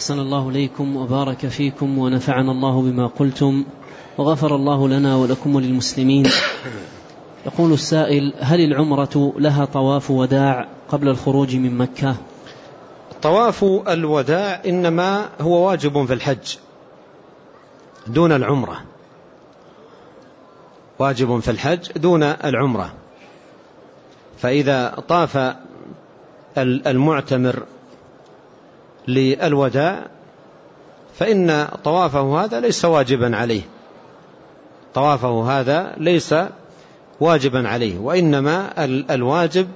أحسن الله إليكم وبارك فيكم ونفعنا الله بما قلتم وغفر الله لنا ولكم وللمسلمين. يقول السائل هل العمرة لها طواف وداع قبل الخروج من مكة؟ طواف الوداع إنما هو واجب في الحج دون العمرة. واجب في الحج دون العمرة. فإذا طاف المعتمر للوداع فإن طوافه هذا ليس واجبا عليه. طوافه هذا ليس واجبا عليه وإنما الواجب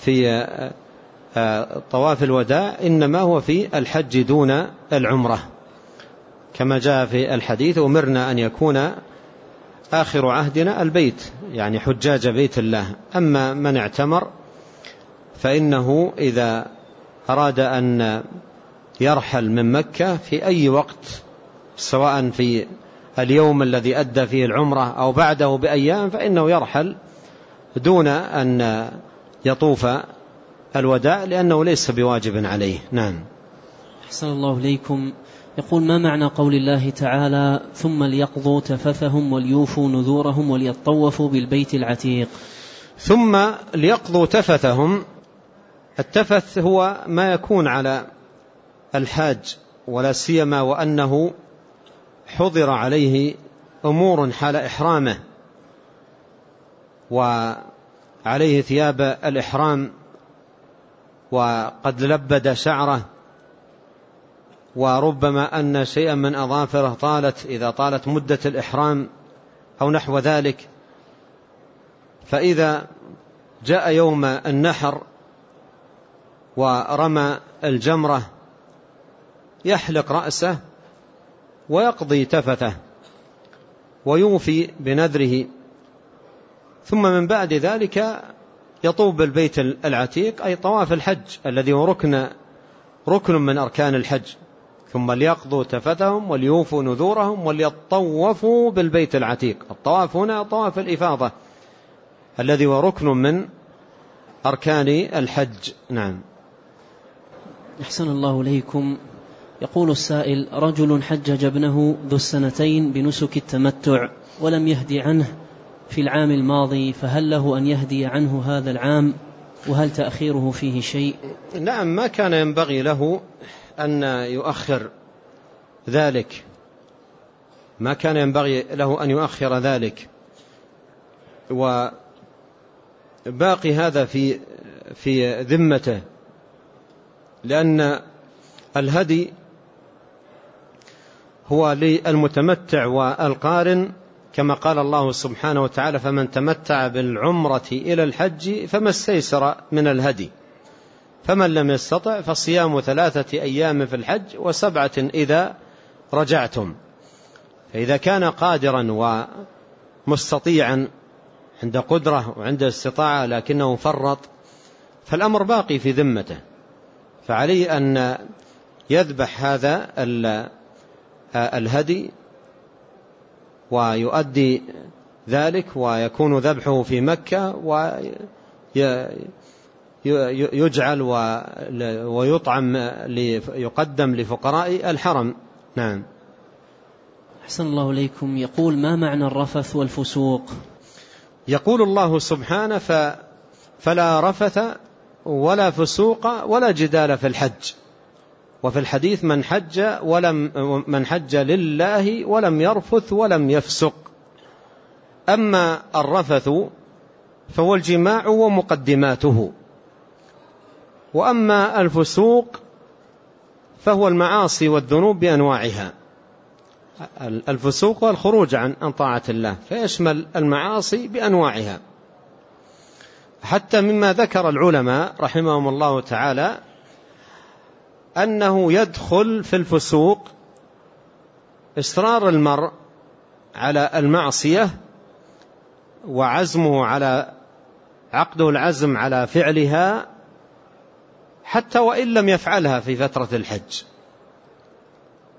في آه، طواف الوداع إنما هو في الحج دون العمرة. كما جاء في الحديث أمرنا أن يكون آخر عهدنا البيت يعني حجاج بيت الله. أما من اعتمر فإنه إذا أراد أن يرحل من مكة في أي وقت سواء في اليوم الذي أدى فيه العمرة أو بعده بأيام فإنه يرحل دون أن يطوف الوداع لأنه ليس بواجب عليه. نعم. أحسن الله إليكم. يقول ما معنى قول الله تعالى ثم ليقضوا تفثهم وليوفوا نذورهم وليطوفوا بالبيت العتيق ثم ليقضوا تفثهم التفث هو ما يكون على الحاج ولا سيما وأنه حضر عليه أمور حال إحرامه وعليه ثياب الإحرام وقد لبد شعره وربما أن شيئا من أظافره طالت إذا طالت مدة الإحرام أو نحو ذلك. فإذا جاء يوم النحر ورمى الجمرة يحلق رأسه ويقضي تفته ويوفي بنذره. ثم من بعد ذلك يطوف بالبيت العتيق أي طواف الحج الذي هو ركن ركن من أركان الحج. ثم ليقضوا تفتهم وليوفوا نذورهم وليطوفوا بالبيت العتيق. الطواف هنا طواف الإفاضة الذي هو ركن من أركان الحج. نعم. أحسن الله إليكم. يقول السائل رجل حجج ابنه ذو السنتين بنسك التمتع ولم يهدي عنه في العام الماضي فهل له أن يهدي عنه هذا العام؟ وهل تأخيره فيه شيء؟ نعم ما كان ينبغي له أن يؤخر ذلك. ما كان ينبغي له أن يؤخر ذلك. وباقي هذا في في ذمته. لأن الهدي هو للمتمتع والقارن كما قال الله سبحانه وتعالى فمن تمتع بالعمرة إلى الحج فما استيسر من الهدي فمن لم يستطع فصيام ثلاثة أيام في الحج وسبعة إذا رجعتم. فإذا كان قادرا ومستطيعا عند قدرة وعند استطاعة لكنه فرط فالأمر باقي في ذمته. فعليه أن يذبح هذا الهدي ويؤدي ذلك ويكون ذبحه في مكة ويجعل ويطعم يقدم لفقراء الحرم. نعم. أحسن الله إليكم. يقول ما معنى الرفث والفسوق؟ يقول الله سبحانه فلا رفث ولا فسوق ولا جدال في الحج. وفي الحديث من حج ولم من حج لله ولم يرفث ولم يفسق. أما الرفث فهو الجماع ومقدماته. وأما الفسوق فهو المعاصي والذنوب بأنواعها. الفسوق والخروج عن طاعة الله فيشمل المعاصي بأنواعها. حتى مما ذكر العلماء رحمهم الله تعالى أنه يدخل في الفسوق إصرار المرء على المعصية وعزمه على عقده العزم على فعلها حتى وإن لم يفعلها في فترة الحج.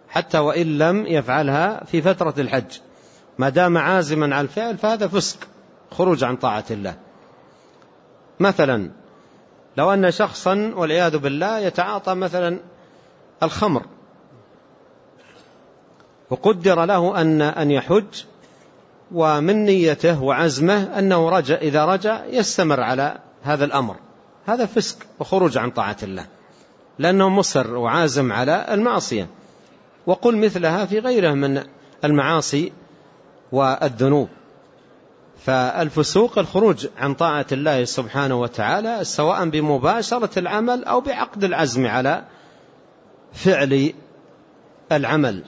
حتى وإن لم يفعلها في فترة الحج. ما دام عازما على الفعل فهذا فسق خروج عن طاعة الله. مثلا لو أن شخصا والعياذ بالله يتعاطى مثلا الخمر وقدر له أن أن يحج ومن نيته وعزمه أنه رجع إذا رجع يستمر على هذا الأمر. هذا فسق وخروج عن طاعة الله لأنه مصر وعازم على المعصية. وقل مثلها في غيره من المعاصي والذنوب. فالفسوق الخروج عن طاعة الله سبحانه وتعالى سواء بمباشرة العمل أو بعقد العزم على فعل العمل.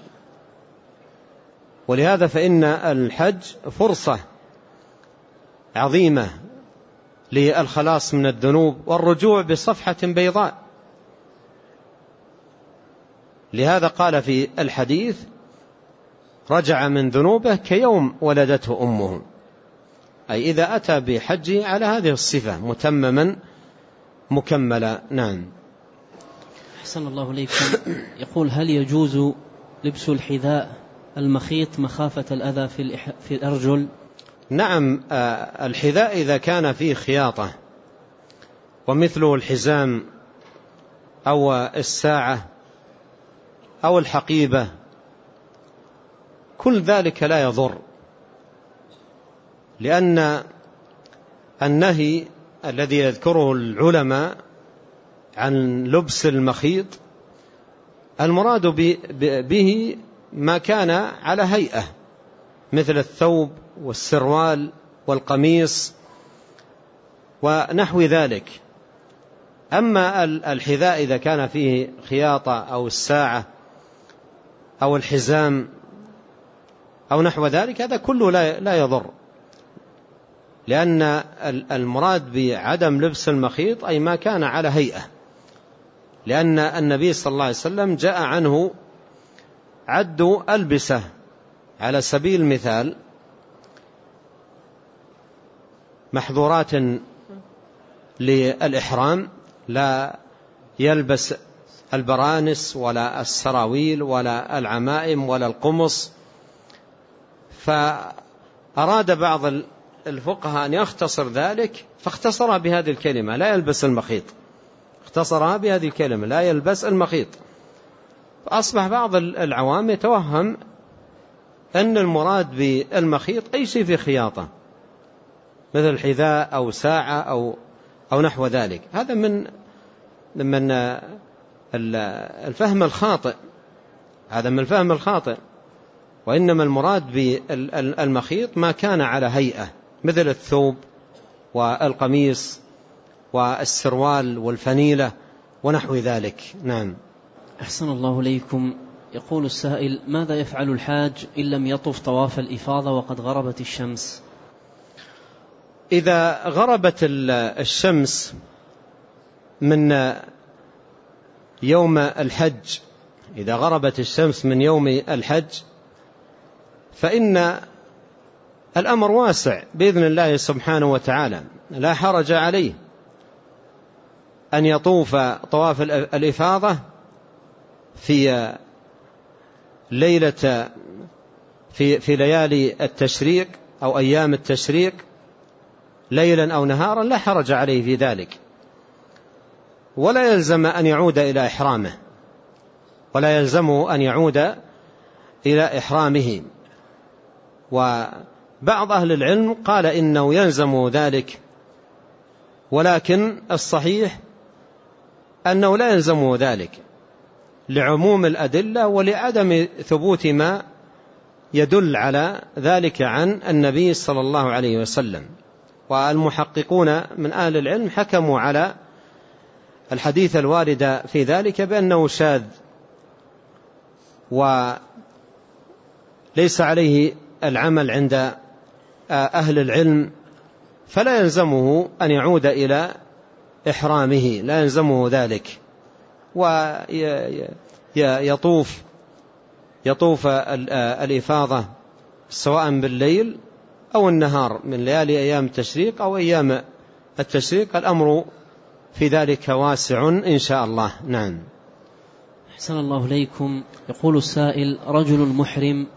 ولهذا فإن الحج فرصة عظيمة للخلاص من الذنوب والرجوع بصفحة بيضاء. لهذا قال في الحديث رجع من ذنوبه كيوم ولدته أمه. أي إذا أتى بحجه على هذه الصفة متمما مكملا. نعم. أحسن الله إليكم يقول هل يجوز لبس الحذاء المخيط مخافة الأذى في في الأرجل؟ نعم آه، الحذاء إذا كان فيه خياطة ومثله الحزام أو الساعة أو الحقيبة كل ذلك لا يضر. لأن النهي الذي يذكره العلماء عن لبس المخيط المراد به ما كان على هيئة مثل الثوب والسروال والقميص ونحو ذلك. أما الحذاء إذا كان فيه خياطة أو الساعة أو الحزام أو نحو ذلك هذا كله لا يضر. لأن المراد بعدم لبس المخيط أي ما كان على هيئة. لأن النبي صلى الله عليه وسلم جاء عنه عدوا ألبسة على سبيل المثال محظورات للإحرام لا يلبس البرانس ولا السراويل ولا العمائم ولا القمص. فأراد بعض الفقهاء أن يختصر ذلك فاختصرها بهذه الكلمة لا يلبس المخيط. اختصرها بهذه الكلمة لا يلبس المخيط. فأصبح بعض العوام يتوهم أن المراد بالمخيط أي شيء في خياطة مثل حذاء أو ساعة أو أو نحو ذلك. هذا من من الفهم الخاطئ. هذا من الفهم الخاطئ. وإنما المراد بالمخيط ما كان على هيئة. مثل الثوب والقميص والسروال والفنيلة ونحو ذلك. نعم. أحسن الله ليكم يقول السائل ماذا يفعل الحاج إن لم يطف طواف الإفاضة وقد غربت الشمس؟ إذا غربت الشمس من يوم الحج إذا غربت الشمس من يوم الحج فإن الأمر واسع بإذن الله سبحانه وتعالى. لا حرج عليه أن يطوف طواف الإفاضة في ليلة في في ليالي التشريق أو أيام التشريق ليلا أو نهارا لا حرج عليه في ذلك. ولا يلزم أن يعود إلى إحرامه. ولا يلزمه أن يعود إلى إحرامه. وبعض أهل العلم قال إنه يلزم ذلك ولكن الصحيح أنه لا يلزمه ذلك لعموم الأدلة ولعدم ثبوت ما يدل على ذلك عن النبي صلى الله عليه وسلم. والمحققون من أهل العلم حكموا على الحديث الوارد في ذلك بأنه شاذ وليس عليه العمل عند أهل العلم فلا يلزمه أن يعود إلى إحرامه لا يلزمه ذلك. ويطوف يطوف الإفاضة سواء بالليل أو النهار من ليالي أيام التشريق أو أيام التشريق. الأمر في ذلك واسع إن شاء الله. نعم. أحسن الله إليكم. يقول السائل رجل محرم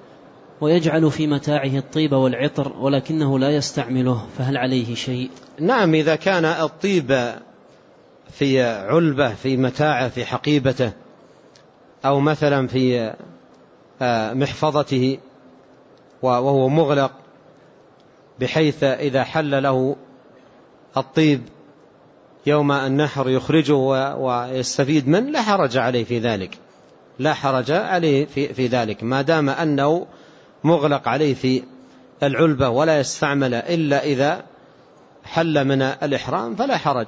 ويجعل في متاعه الطيب والعطر ولكنه لا يستعمله فهل عليه شيء؟ نعم إذا كان الطيب في علبة في متاعه في حقيبته أو مثلا في آه، محفظته وهو مغلق بحيث إذا حل له الطيب يوم النحر يخرجه ويستفيد منه لا حرج عليه في ذلك. لا حرج عليه في, في ذلك. ما دام أنه مغلق عليه في العلبة ولا يستعمل إلا إذا حل من الإحرام فلا حرج.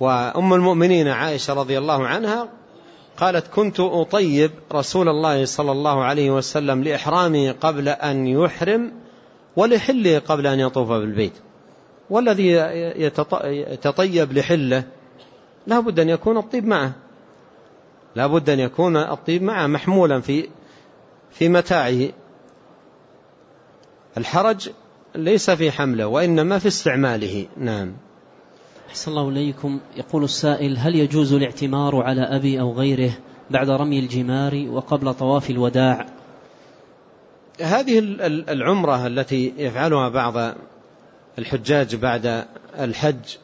وأم المؤمنين عائشة رضي الله عنها قالت كنت أطيب رسول الله صلى الله عليه وسلم لإحرامه قبل أن يحرم ولحله قبل أن يطوف بالبيت. والذي يتطيب لحله لا بد أن يكون الطيب معه لا بد أن يكون الطيب معه محمولا في في متاعه. الحرج ليس في حمله وإنما في استعماله. نعم. أحسن الله إليكم. يقول السائل هل يجوز الاعتمار على أبي أو غيره بعد رمي الجمار وقبل طواف الوداع؟ هذه العمرة التي يفعلها بعض الحجاج بعد الحج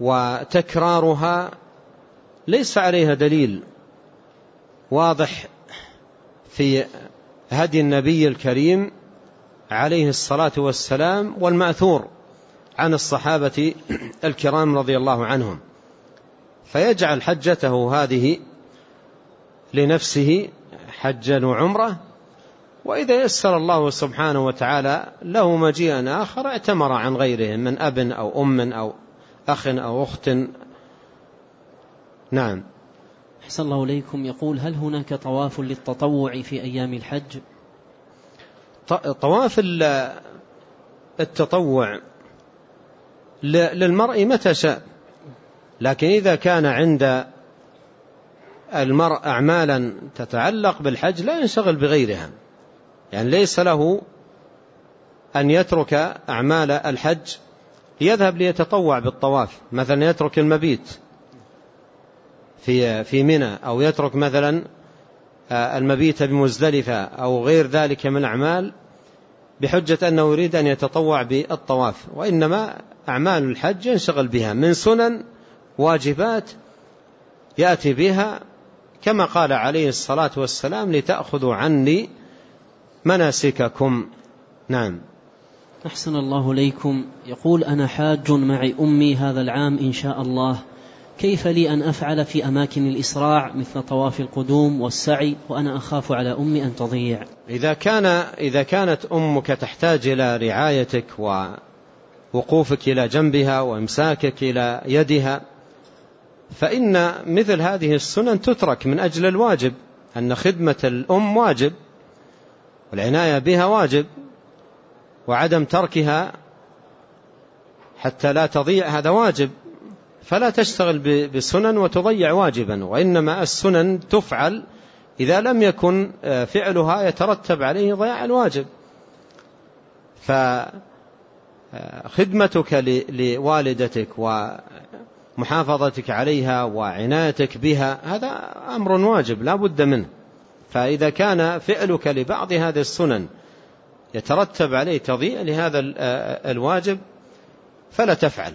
وتكرارها ليس عليها دليل واضح في هدي النبي الكريم عليه الصلاة والسلام والمأثور عن الصحابة الكرام رضي الله عنهم. فيجعل حجته هذه لنفسه حجا وعمره وإذا يسر الله سبحانه وتعالى له مجيئا آخر اعتمر عن غيرهم من أب أو أم أو أخ أو أخت. نعم. أحسن الله إليكم. يقول هل هناك طواف للتطوع في أيام الحج؟ طواف التطوع للمرء متى شاء. لكن إذا كان عند المرء أعمالا تتعلق بالحج لا ينشغل بغيرها. يعني ليس له أن يترك أعمال الحج يذهب ليتطوع بالطواف. مثلا يترك المبيت. في في منى أو يترك مثلا آه، المبيت بمزدلفة أو غير ذلك من الأعمال بحجة أنه يريد أن يتطوع بالطواف. وإنما أعمال الحج ينشغل بها. من سنن واجبات يأتي بها كما قال عليه الصلاة والسلام لتأخذوا عني مناسككم. نعم. أحسن الله ليكم يقول أنا حاج معي أمي هذا العام إن شاء الله. كيف لي أن أفعل في أماكن الإسراع مثل طواف القدوم والسعي وأنا أخاف على أمي أن تضيع؟ إذا, كان إذا كانت أمك تحتاج إلى رعايتك ووقوفك إلى جنبها وإمساكك إلى يدها فإن مثل هذه السنن تترك من أجل الواجب أن خدمة الأم واجب والعناية بها واجب وعدم تركها حتى لا تضيع هذا واجب. فلا تشتغل بسنن وتضيع واجبا وإنما السنن تفعل إذا لم يكن آه، فعلها يترتب عليه ضياع الواجب. فخدمتك لوالدتك ومحافظتك عليها وعنايتك بها هذا أمر واجب لا بد منه. فإذا كان فعلك لبعض هذه السنن يترتب عليه تضيع لهذا آه، الواجب فلا تفعل.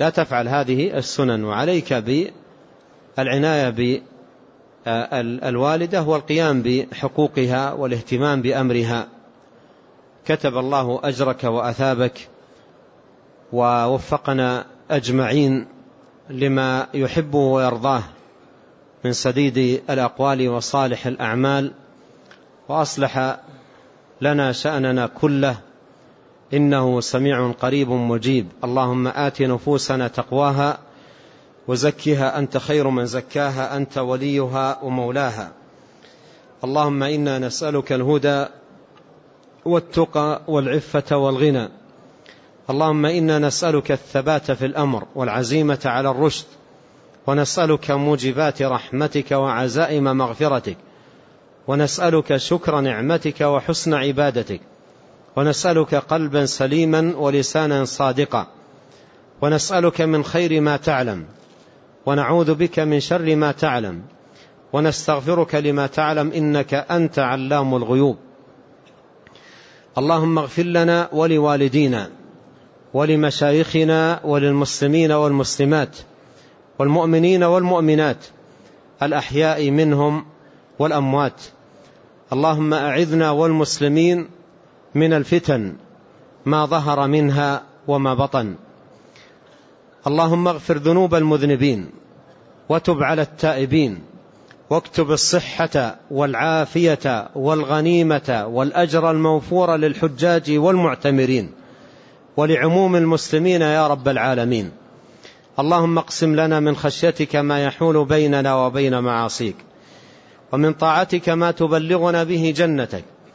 لا تفعل هذه السنن وعليك بالعناية بالوالدة والقيام بحقوقها والاهتمام بأمرها. كتب الله أجرك وأثابك ووفقنا أجمعين لما يحبه ويرضاه من سديد الأقوال وصالح الأعمال. وأصلح لنا شأننا كله إنه سميع قريب مجيب. اللهم آت نفوسنا تقواها وزكها أنت خير من زكاها أنت وليها ومولاها. اللهم إنا نسألك الهدى والتقى والعفة والغنى. اللهم إنا نسألك الثبات في الأمر والعزيمة على الرشد. ونسألك موجبات رحمتك وعزائم مغفرتك. ونسألك شكر نعمتك وحسن عبادتك. ونسألك قلبا سليما ولسانا صادقا. ونسألك من خير ما تعلم. ونعوذ بك من شر ما تعلم. ونستغفرك لما تعلم إنك أنت علام الغيوب. اللهم اغفر لنا ولوالدينا ولمشايخنا وللمسلمين والمسلمات والمؤمنين والمؤمنات الأحياء منهم والأموات. اللهم أعذنا والمسلمين من الفتن ما ظهر منها وما بطن. اللهم اغفر ذنوب المذنبين وتب على التائبين واكتب الصحة والعافية والغنيمة والأجر الموفور للحجاج والمعتمرين ولعموم المسلمين يا رب العالمين. اللهم اقسم لنا من خشيتك ما يحول بيننا وبين معاصيك ومن طاعتك ما تبلغنا به جنتك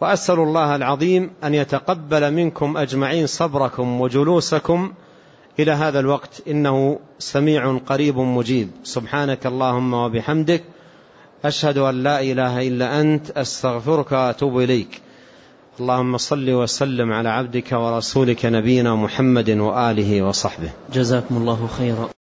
وأسأل الله العظيم أن يتقبل منكم أجمعين صبركم وجلوسكم إلى هذا الوقت. إنه سميع قريب مجيب. سبحانك اللهم وبحمدك. أشهد أن لا إله إلا أنت. أستغفرك وأتوب إليك. اللهم صل وسلم على عبدك ورسولك نبينا محمد وآله وصحبه. جزاكم الله خيرا.